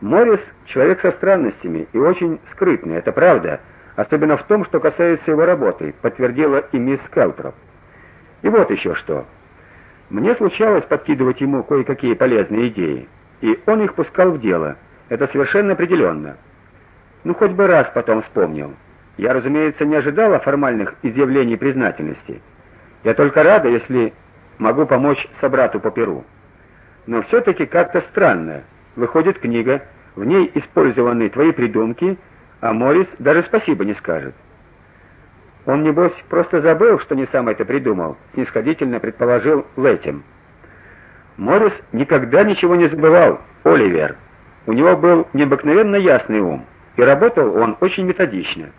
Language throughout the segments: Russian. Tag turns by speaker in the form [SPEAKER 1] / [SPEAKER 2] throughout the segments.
[SPEAKER 1] Морис человек со странностями и очень скрытный, это правда, особенно в том, что касается его работы, подтвердила и мисс Келтроп. И вот еще что. Мне случалось подкидывать ему кое-какие полезные идеи, и он их пускал в дело. Это совершенно определенно. Ну хоть бы раз потом вспомнил. Я, разумеется, не ожидала формальных изъявлений признательности. Я только рада, если могу помочь собрату по перу. Но все таки как-то странно. Выходит книга, в ней использованы твои придумки, а Морис даже спасибо не скажет. Он небось просто забыл, что не сам это придумал, снисходительно предположил Лэтим. Морис никогда ничего не забывал, Оливер. У него был необыкновенно ясный ум, и работал он очень методично.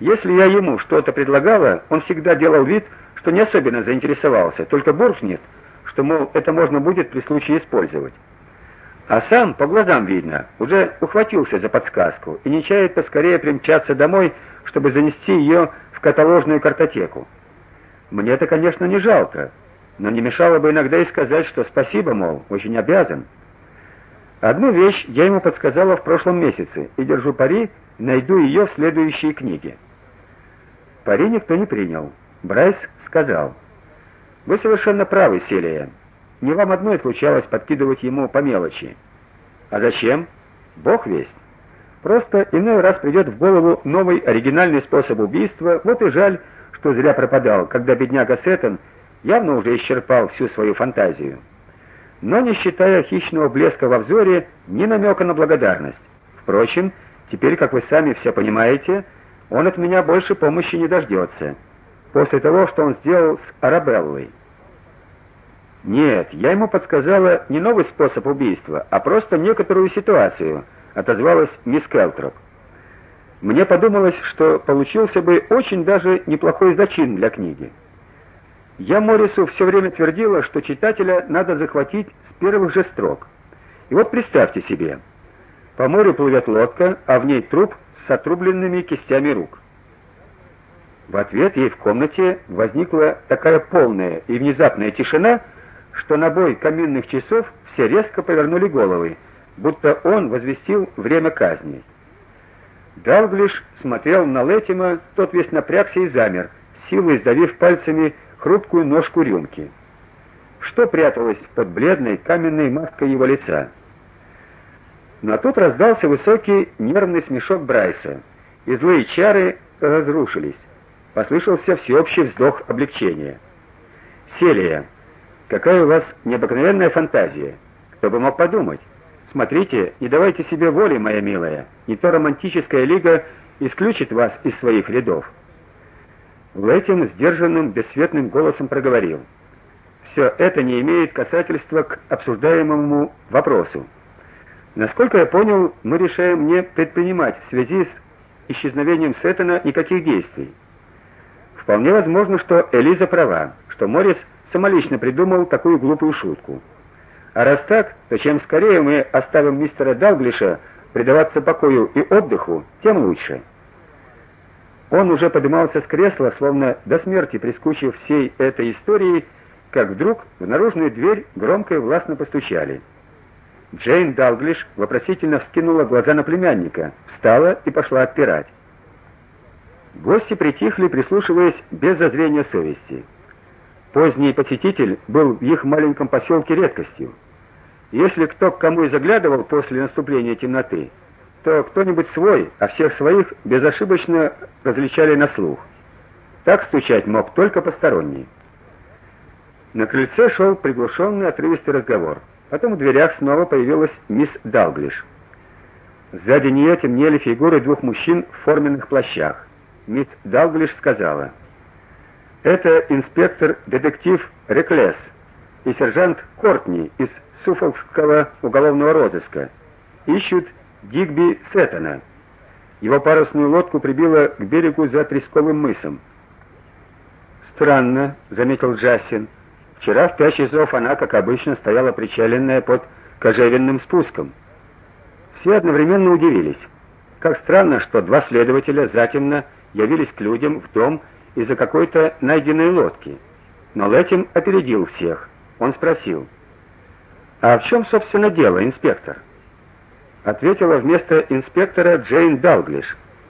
[SPEAKER 1] Если я ему что-то предлагала, он всегда делал вид, что не особенно заинтересовался, только буркнет, что мол это можно будет при случае использовать. А сам по глазам видно, уже ухватился за подсказку и не чает поскорее примчаться домой, чтобы занести ее в каталожную картотеку. Мне это, конечно, не жалко, но не мешало бы иногда и сказать, что спасибо, мол, очень обязан. Одну вещь я ему подсказала в прошлом месяце, и держу пари, найду ее в следующей книге. Пари никто не принял. Брайс сказал: "Вы совершенно правы, Селия. Не вам одной случалось подкидывать ему по мелочи. А зачем? Бог весть. Просто иной раз придет в голову новый оригинальный способ убийства. Вот и жаль, что зря пропадал, когда бедняга Сеттон явно уже исчерпал всю свою фантазию. Но не считая хищного блеска во взоре, ни намека на благодарность. Впрочем, теперь, как вы сами все понимаете, он от меня больше помощи не дождется. После того, что он сделал с Арабеллой. Нет, я ему подсказала не новый способ убийства, а просто некоторую ситуацию, отозвалась мисс Келтроп. Мне подумалось, что получился бы очень даже неплохой зачин для книги. Я Морису все время твердила, что читателя надо захватить с первых же строк. И вот представьте себе. По морю плывет лодка, а в ней труп с отрубленными кистями рук. В ответ ей в комнате возникла такая полная и внезапная тишина, что на бой каминных часов все резко повернули головы, будто он возвестил время казни. Далглиш смотрел на Летима, тот весь напрягся и замер, силой сдавив пальцами хрупкую ножку рюмки. Что пряталось под бледной каменной маской его лица? Но тут раздался высокий нервный смешок Брайса, и злые чары разрушились. Послышался всеобщий вздох облегчения. Селия Какая у вас необыкновенная фантазия. Кто бы мог подумать? Смотрите, не давайте себе воли, моя милая. Не то романтическая лига исключит вас из своих рядов. Лэтим сдержанным, бесцветным голосом проговорил: «Все это не имеет касательства к обсуждаемому вопросу. Насколько я понял, мы решаем не предпринимать в связи с исчезновением Сеттона никаких действий. Вполне возможно, что Элиза права, что Морис самолично придумал такую глупую шутку. А раз так, то чем скорее мы оставим мистера Далглиша предаваться покою и отдыху, тем лучше. Он уже поднимался с кресла, словно до смерти прискучив всей этой истории, как вдруг в наружную дверь громко и властно постучали. Джейн Далглиш вопросительно вскинула глаза на племянника, встала и пошла отпирать. Гости притихли, прислушиваясь без зазрения совести. Поздний посетитель был в их маленьком поселке редкостью. Если кто к кому и заглядывал после наступления темноты, то кто-нибудь свой, а всех своих безошибочно различали на слух. Так стучать мог только посторонний. На крыльце шел приглушенный отрывистый разговор. Потом в дверях снова появилась мисс Далглиш. Сзади нее темнели фигуры двух мужчин в форменных плащах. Мисс Далглиш сказала: это инспектор-детектив Реклес и сержант Кортни из Суффолкского уголовного розыска. Ищут Дигби Сеттона. Его парусную лодку прибило к берегу за Тресковым мысом. Странно, заметил Джастин. Вчера в пять часов она, как обычно, стояла причаленная под кожевенным спуском. Все одновременно удивились. Как странно, что два следователя затемно явились к людям в дом из-за какой-то найденной лодки. Но Лэтим опередил всех. Он спросил: "А в чем, собственно, дело, инспектор?" ответила вместо инспектора Джейн Далглиш.